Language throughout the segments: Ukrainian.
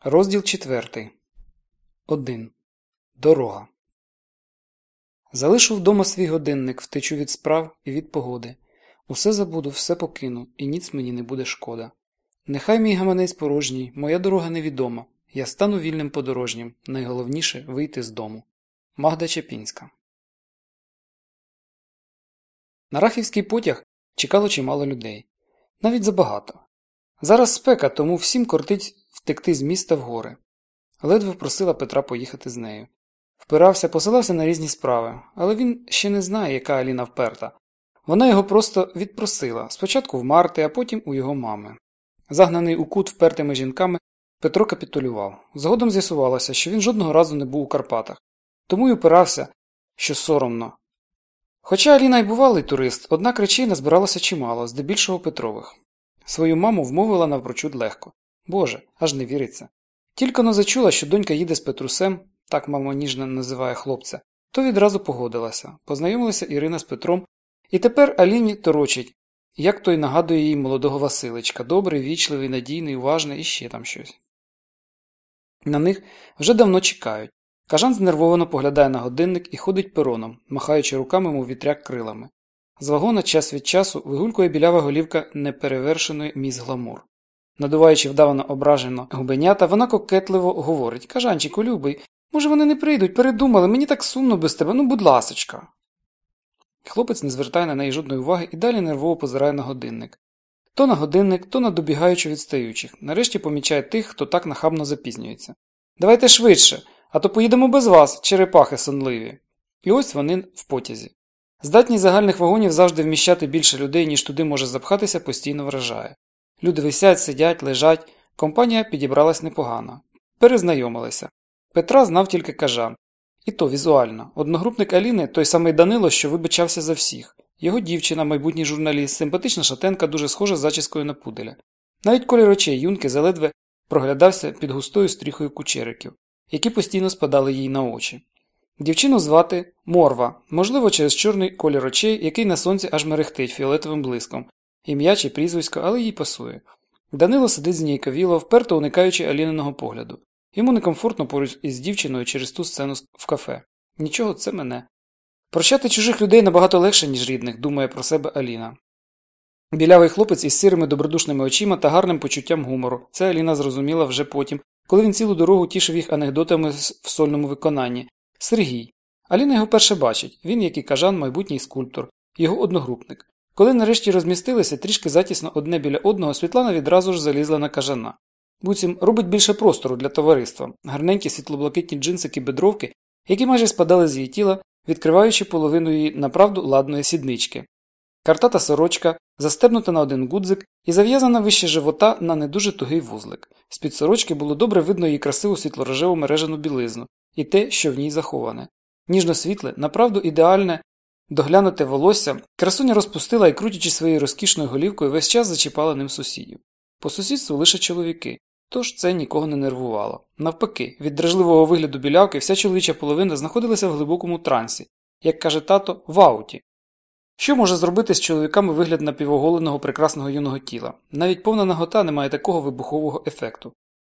Розділ четвертий. Один. Дорога. Залишу вдома свій годинник, втечу від справ і від погоди. Усе забуду, все покину, і ніц мені не буде шкода. Нехай мій гаманець порожній, моя дорога невідома. Я стану вільним подорожнім. Найголовніше вийти з дому. Магда Чепінська. На рахівський потяг чекало чимало людей. Навіть забагато. Зараз спека, тому всім кортить втекти з міста в гори. Ледве просила Петра поїхати з нею. Впирався, посилався на різні справи, але він ще не знає, яка Аліна вперта. Вона його просто відпросила спочатку в Марти, а потім у його мами. Загнаний у кут впертими жінками, Петро капітулював. Згодом з'ясувалося, що він жодного разу не був у Карпатах, тому й упирався, що соромно. Хоча Аліна й бувалий турист, однак речей назбиралося чимало, здебільшого Петрових. Свою маму вмовила навпрочуд легко. Боже, аж не віриться. Тільки но зачула, що донька їде з Петрусем, так мама ніжно називає хлопця, то відразу погодилася. Познайомилася Ірина з Петром, і тепер Аліні торочить, як той нагадує їй молодого Василичка, добрий, вічливий, надійний, уважний і ще там щось. На них вже давно чекають. Кажан знервовано поглядає на годинник і ходить пероном, махаючи руками, мов вітряк крилами. З вагона час від часу вигулькує білява голівка неперевершеної міс гламур. Надуваючи вдавано ображено губенята, вона кокетливо говорить Кажанчику, любий, може, вони не прийдуть, передумали, мені так сумно без тебе, ну будь ласочка. Хлопець не звертає на неї жодної уваги і далі нервово позирає на годинник. То на годинник, то на добігаючи відстаючих. Нарешті помічає тих, хто так нахабно запізнюється. Давайте швидше, а то поїдемо без вас, черепахи сонливі. І ось вони в потязі. Здатність загальних вагонів завжди вміщати більше людей, ніж туди може запхатися, постійно вражає. Люди висять, сидять, лежать. Компанія підібралась непогано. Перезнайомилися. Петра знав тільки кажан. І то візуально. Одногрупник Аліни той самий Данило, що вибачався за всіх. Його дівчина, майбутній журналіст, симпатична шатенка, дуже схожа з зачіскою на пуделя. Навіть колір очей юнки заледве проглядався під густою стріхою кучериків, які постійно спадали їй на очі. Дівчину звати Морва, можливо, через чорний колір очей, який на сонці аж мерехтить фіолетовим блиском, ім'я чи прізвисько, але їй пасує. Данило сидить зніяковіло, вперто уникаючи Аліниного погляду. Йому некомфортно поруч із дівчиною через ту сцену в кафе. Нічого, це мене. Прощати чужих людей набагато легше, ніж рідних, думає про себе Аліна. Білявий хлопець із сирими добродушними очима та гарним почуттям гумору. Це Аліна зрозуміла вже потім, коли він цілу дорогу тішив їх анекдотами в сольному виконанні. Сергій. Аліна його перше бачить він, як і кажан, майбутній скульптор, його одногрупник. Коли нарешті розмістилися трішки затісно одне біля одного, Світлана відразу ж залізла на кажана. Буцім робить більше простору для товариства, гарненькі світлоблакитні джинсики бедровки, які майже спадали з її тіла, відкриваючи половину її направду ладної сіднички. Картата сорочка, застебнута на один гудзик і зав'язана вище живота на не дуже тугий вузлик. З під сорочки було добре видно її красиву світлорожеву мережену білизну і те, що в ній заховане. Ніжно світле, направду ідеальне, доглянуте волосся, красуня розпустила і, крутячи своєю розкішною голівкою, весь час зачіпала ним сусідів. По сусідству лише чоловіки, тож це нікого не нервувало. Навпаки, від дражливого вигляду білявки вся чоловіча половина знаходилася в глибокому трансі, як каже тато, в ауті. Що може зробити з чоловіками вигляд напівоголеного прекрасного юного тіла? Навіть повна нагота не має такого вибухового ефекту.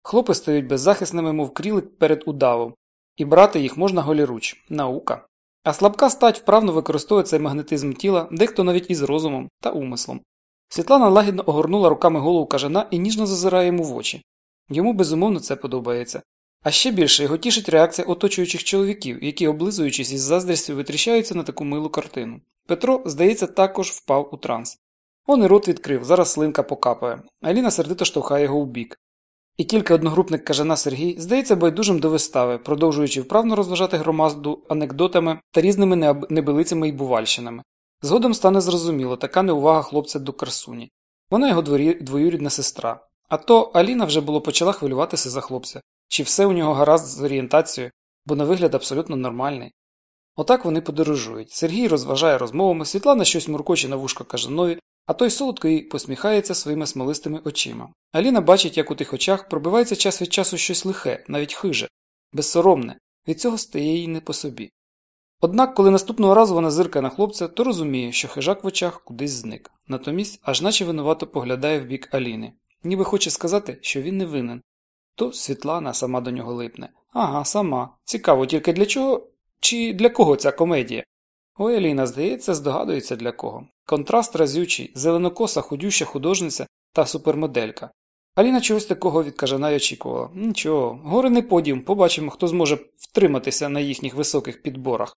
Хлопи стають беззахисними, мов крілик перед удавом, і брати їх можна голіруч наука. А слабка стать вправно використовує цей магнетизм тіла, дехто навіть із розумом та умислом. Світлана лагідно огорнула руками голову кажана і ніжно зазирає йому в очі. Йому безумовно це подобається. А ще більше його тішить реакція оточуючих чоловіків, які, облизуючись із заздрістю, витріщаються на таку милу картину. Петро, здається, також впав у транс. Он і рот відкрив, зараз слинка покапає. Аліна сердито штовхає його у бік. І тільки одногрупник кажана Сергій здається байдужим до вистави, продовжуючи вправно розважати громаду анекдотами та різними небилицями й бувальщинами. Згодом стане зрозуміло така неувага хлопця до красуні. Вона його двоюрідна сестра. А то Аліна вже було почала хвилюватися за хлопця, чи все у нього гаразд з орієнтацією, бо на вигляд абсолютно нормальний. Отак вони подорожують. Сергій розважає розмовами, Світлана щось муркоче на вушко кажанові, а той солодко їй посміхається своїми смолистими очима. Аліна бачить, як у тих очах пробивається час від часу щось лихе, навіть хиже, безсоромне, від цього стає їй не по собі. Однак, коли наступного разу вона зиркає на хлопця, то розуміє, що хижак в очах кудись зник, натомість аж наче винувато поглядає в бік Аліни, ніби хоче сказати, що він не винен. То Світлана сама до нього липне. Ага, сама. Цікаво, тільки для чого чи для кого ця комедія? Ой, Аліна, здається, здогадується для кого. Контраст разючий, зеленокоса, худюща художниця та супермоделька. Аліна чогось такого від кажана й очікувала. Нічого, гори не подім, побачимо, хто зможе втриматися на їхніх високих підборах.